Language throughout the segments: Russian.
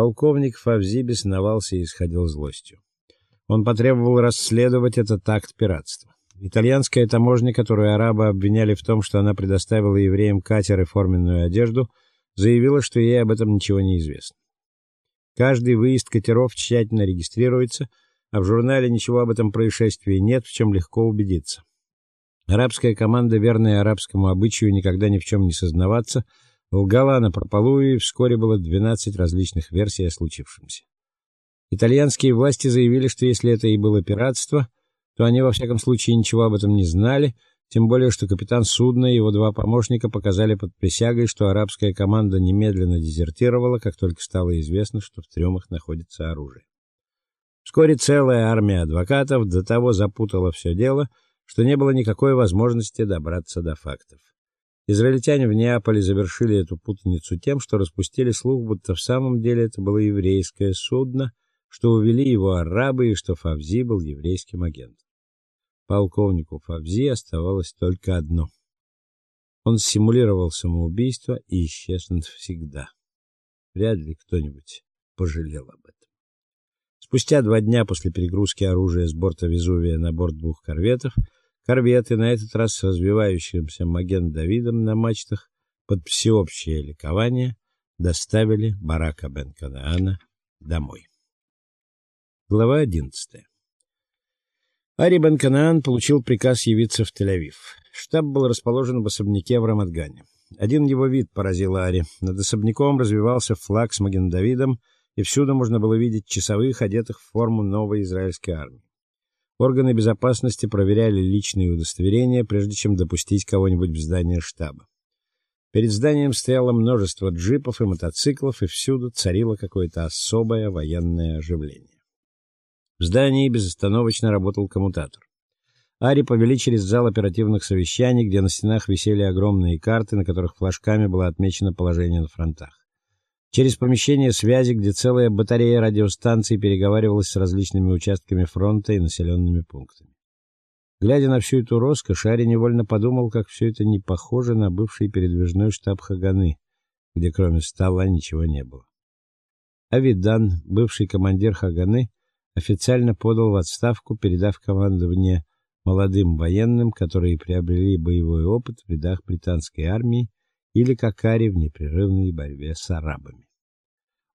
Полковник Фавзи бесновался и исходил злостью. Он потребовал расследовать этот акт пиратства. Итальянская таможня, которую арабы обвиняли в том, что она предоставила евреям катер и форменную одежду, заявила, что ей об этом ничего не известно. Каждый выезд катеров тщательно регистрируется, а в журнале ничего об этом происшествии нет, в чем легко убедиться. Арабская команда, верная арабскому обычаю никогда ни в чем не сознаваться, лгала на прополую, и вскоре было 12 различных версий о случившемся. Итальянские власти заявили, что если это и было пиратство, то они во всяком случае ничего об этом не знали, тем более что капитан судна и его два помощника показали под присягой, что арабская команда немедленно дезертировала, как только стало известно, что в трюмах находится оружие. Вскоре целая армия адвокатов до того запутала все дело, что не было никакой возможности добраться до фактов. Израильтяне в Неаполе завершили эту путаницу тем, что распустили слух, будто в самом деле это было еврейское судно, что увели его арабы и что Фавзи был еврейским агентом. Полковнику Фавзи оставалось только одно. Он симулировал самоубийство и исчез навсегда. Вряд ли кто-нибудь пожалел об этом. Спустя два дня после перегрузки оружия с борта Везувия на борт двух корветов, корветы, на этот раз с развивающимся Маген Давидом на мачтах, под всеобщее ликование доставили Барака бен Канаана домой. Глава 11. Ари бен Канаан получил приказ явиться в Тель-Авив. Штаб был расположен в особняке в Рамадгане. Один его вид поразил Ари. Над особняком развивался флаг с Маген-Давидом, и всюду можно было видеть часовых, одетых в форму новой израильской армии. Органы безопасности проверяли личные удостоверения, прежде чем допустить кого-нибудь в здание штаба. Перед зданием стояло множество джипов и мотоциклов, и всюду царило какое-то особое военное оживление. В здании безостановочно работал коммутатор. Ари повели через зал оперативных совещаний, где на стенах висели огромные карты, на которых флажками было отмечено положение на фронтах. Через помещение связи, где целая батарея радиостанций переговаривалась с различными участками фронта и населенными пунктами. Глядя на всю эту роскошь, Ари невольно подумал, как все это не похоже на бывший передвижной штаб Хаганы, где кроме стола ничего не было. Авидан, бывший командир Хаганы, официально подал в отставку, передав командование молодым военным, которые приобрели боевой опыт в рядах британской армии или Какари в непрерывной борьбе с арабами.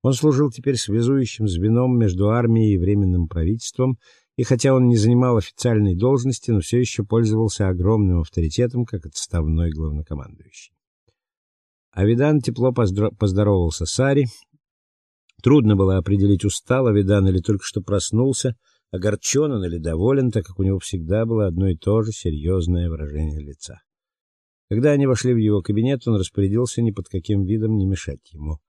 Он служил теперь связующим звеном между армией и временным правительством, и хотя он не занимал официальной должности, но все еще пользовался огромным авторитетом как отставной главнокомандующий. Авидан тепло поздоровался с Ари Трудно было определить, устал Авидан или только что проснулся, огорчен он или доволен, так как у него всегда было одно и то же серьезное выражение лица. Когда они вошли в его кабинет, он распорядился ни под каким видом не мешать ему.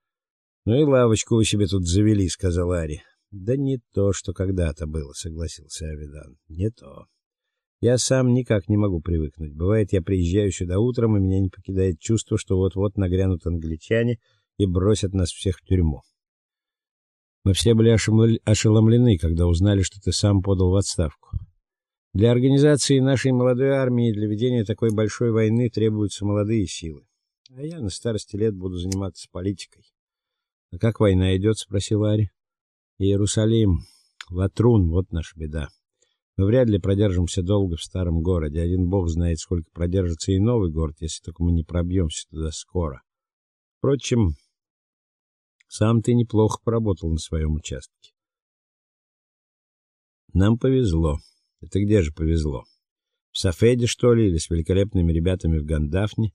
"Ну и лавочку вы себе тут завели", сказал Ари. "Да не то, что когда-то было", согласился Авидан. "Не то. Я сам никак не могу привыкнуть. Бывает, я приезжаю сюда утром, и меня не покидает чувство, что вот-вот нагрянут англичане и бросят нас всех в тюрьму. Мы все были ошеломлены, когда узнали, что ты сам подал в отставку. Для организации нашей молодой армии и для ведения такой большой войны требуются молодые силы. А я на старости лет буду заниматься политикой. А как война идет?» — спросил Ари. Иерусалим, Латрун вот наша беда. Мы вряд ли продержимся долго в старом городе. Один бог знает, сколько продержится и новый город, если только мы не пробьемся туда скоро. Впрочем, сам ты неплохо поработал на своем участке. Нам повезло. Это где же повезло? В Сафеде, что ли, или с великолепными ребятами в Гандафне?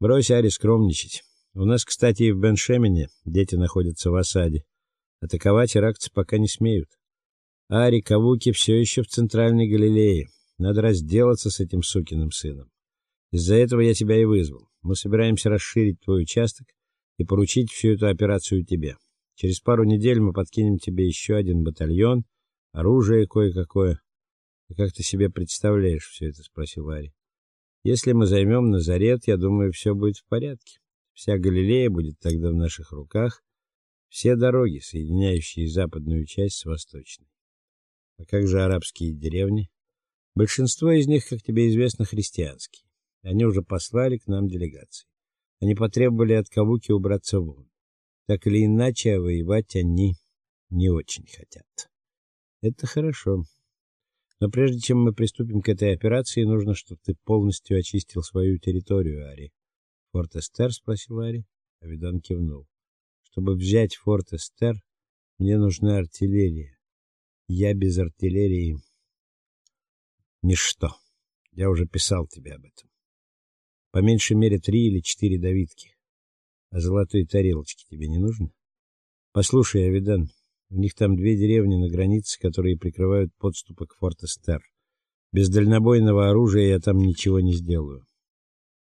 Брось, Ари, скромничать. У нас, кстати, и в Беншемене дети находятся в осаде. Атаковать иракцы пока не смеют. Ари, Кавуки все еще в Центральной Галилее. Надо разделаться с этим сукиным сыном. Из-за этого я тебя и вызвал. Мы собираемся расширить твой участок и поручить всю эту операцию тебе. Через пару недель мы подкинем тебе еще один батальон, оружие кое-какое. Ты как ты себе представляешь все это, спросил Ари. Если мы займем Назарет, я думаю, все будет в порядке. Вся Галилея будет тогда в наших руках, все дороги, соединяющие западную часть с восточной. А как же арабские деревни? Большинство из них, как тебе известно, христианские. Они уже послали к нам делегации. Они потребовали от Кавуки убраться вон. Так или иначе, а воевать они не очень хотят. Это хорошо. Но прежде чем мы приступим к этой операции, нужно, чтобы ты полностью очистил свою территорию, Ари. Форт Эстер спросил Ари. Авидан кивнул. Чтобы взять Форт Эстер, мне нужна артиллерия. Я без артиллерии ничто. Я уже писал тебе об этом. По меньшей мере три или четыре давидки. А золотой тарелочки тебе не нужно? Послушай, Авидан, у них там две деревни на границе, которые прикрывают подступы к Форт-Эстер. Без дальнобойного оружия я там ничего не сделаю.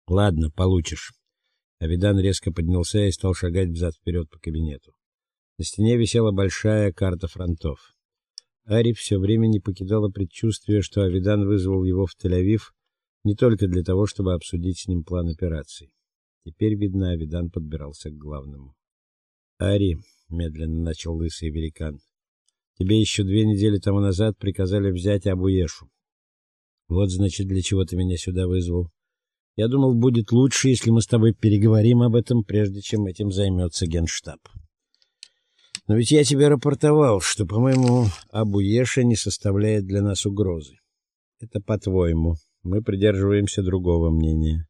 Ладно, получишь. Авидан резко поднялся и стал шагать взад вперед по кабинету. На стене висела большая карта фронтов. Ари все время не покидало предчувствие, что Авидан вызвал его в Тель-Авив не только для того, чтобы обсудить с ним план операции. Теперь, видно, Авидан подбирался к главному. Ари, медленно начал лысый великан. Тебе еще две недели тому назад приказали взять Абуешу. Вот, значит, для чего ты меня сюда вызвал. Я думал, будет лучше, если мы с тобой переговорим об этом, прежде чем этим займется Генштаб. Но ведь я тебе рапортовал, что, по-моему, Абуеша не составляет для нас угрозы. Это по-твоему. Мы придерживаемся другого мнения.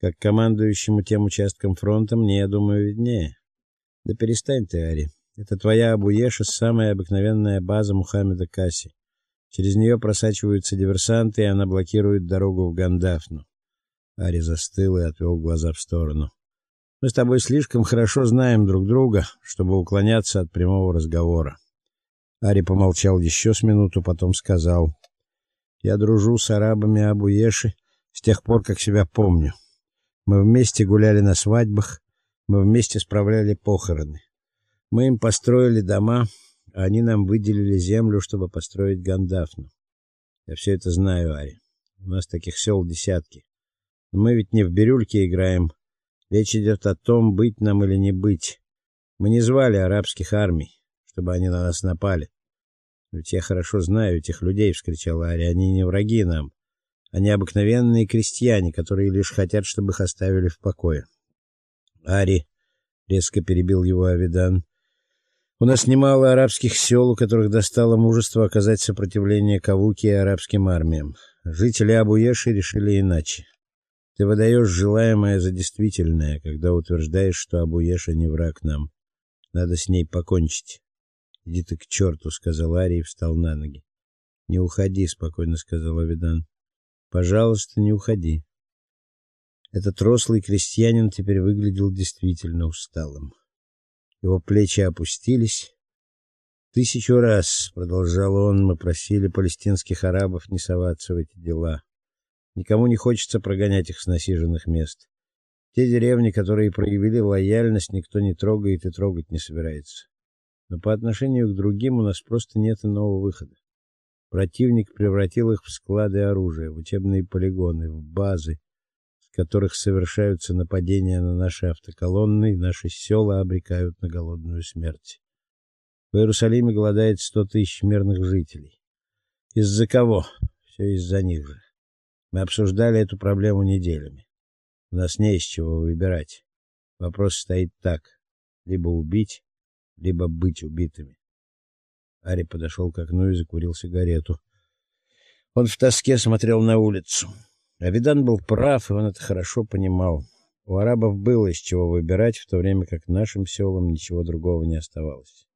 Как командующему тем участком фронта мне, я думаю, виднее. Да перестань ты, Ари. Это твоя Абуеша, самая обыкновенная база Мухаммеда Каси. Через нее просачиваются диверсанты, и она блокирует дорогу в Гандафну. Ари застыл и отвел глаза в сторону. Мы с тобой слишком хорошо знаем друг друга, чтобы уклоняться от прямого разговора. Ари помолчал еще с минуту, потом сказал: "Я дружу с арабами Абуеши с тех пор, как себя помню. Мы вместе гуляли на свадьбах, мы вместе справляли похороны. Мы им построили дома, а они нам выделили землю, чтобы построить Гандафну. Я все это знаю, Ари. У нас таких сел десятки. Но мы ведь не в бирюльке играем. Речь идет о том, быть нам или не быть. Мы не звали арабских армий, чтобы они на нас напали. Ведь я хорошо знаю этих людей, вскричала Ари. Они не враги нам. Они обыкновенные крестьяне, которые лишь хотят, чтобы их оставили в покое. Ари резко перебил его Авидан. У нас немало арабских сел, у которых достало мужество оказать сопротивление Кавуке и арабским армиям. Жители Абу-Еши решили иначе. Ты выдаешь желаемое за действительное, когда утверждаешь, что Абу-Еша не враг нам. Надо с ней покончить. Иди ты к черту, сказал Ари и встал на ноги. Не уходи, спокойно сказал Авидан. Пожалуйста, не уходи. Этот рослый крестьянин теперь выглядел действительно усталым. Его плечи опустились. Тысячу раз, продолжал он, мы просили палестинских арабов не соваться в эти дела. Никому не хочется прогонять их с насиженных мест. Те деревни, которые проявили лояльность, никто не трогает и трогать не собирается. Но по отношению к другим у нас просто нет иного выхода. Противник превратил их в склады оружия, в учебные полигоны, в базы, которых совершаются нападения на наши автоколонны, и наши села обрекают на голодную смерть. В Иерусалиме голодает сто тысяч мирных жителей. Из-за кого? Все из-за них же. Мы обсуждали эту проблему неделями. У нас не из чего выбирать. Вопрос стоит так: либо убить, либо быть убитыми. Ари подошел к окну и закурил сигарету. Он в тоске смотрел на улицу. Авидан был прав, и он это хорошо понимал. У арабов было из чего выбирать, в то время как нашим селам ничего другого не оставалось.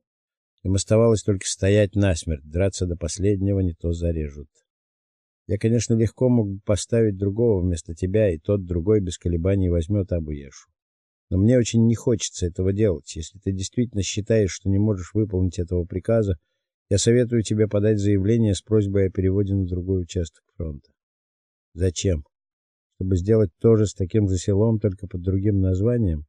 Им оставалось только стоять насмерть, драться до последнего, не то зарежут. Я, конечно, легко мог бы поставить другого вместо тебя, и тот другой без колебаний возьмет Абуешу. Но мне очень не хочется этого делать. Если ты действительно считаешь, что не можешь выполнить этого приказа, я советую тебе подать заявление с просьбой о переводе на другой участок фронта. Зачем? Чтобы сделать то же с таким же селом, только под другим названием?